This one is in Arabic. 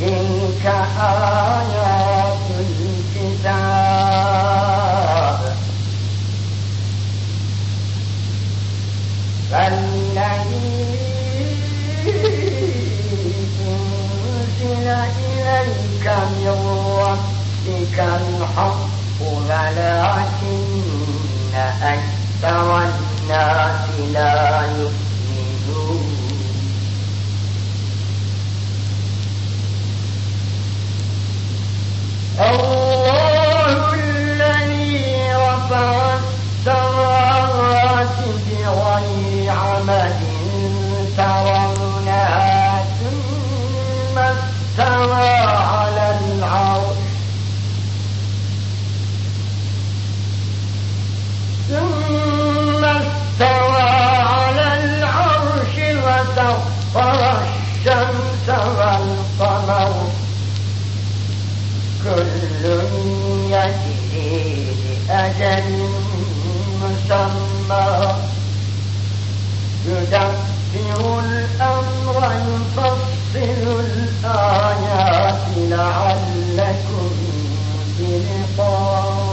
تلك آيات الكتاب فالذي أنزل إليك من ربك الحق ولكن أكثر الناس لا يؤمنون. الله الذي رفع لأجل مسمى يدبر الأمر يفصل الآيات لعلكم بلقاء